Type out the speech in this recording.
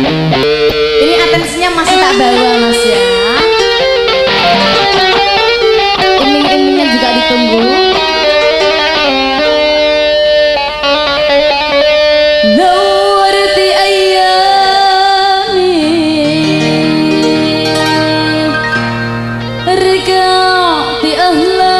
Ini atensinya masih tak bawa mas ya. Iming-imingnya juga ditunggu. Rika di Allah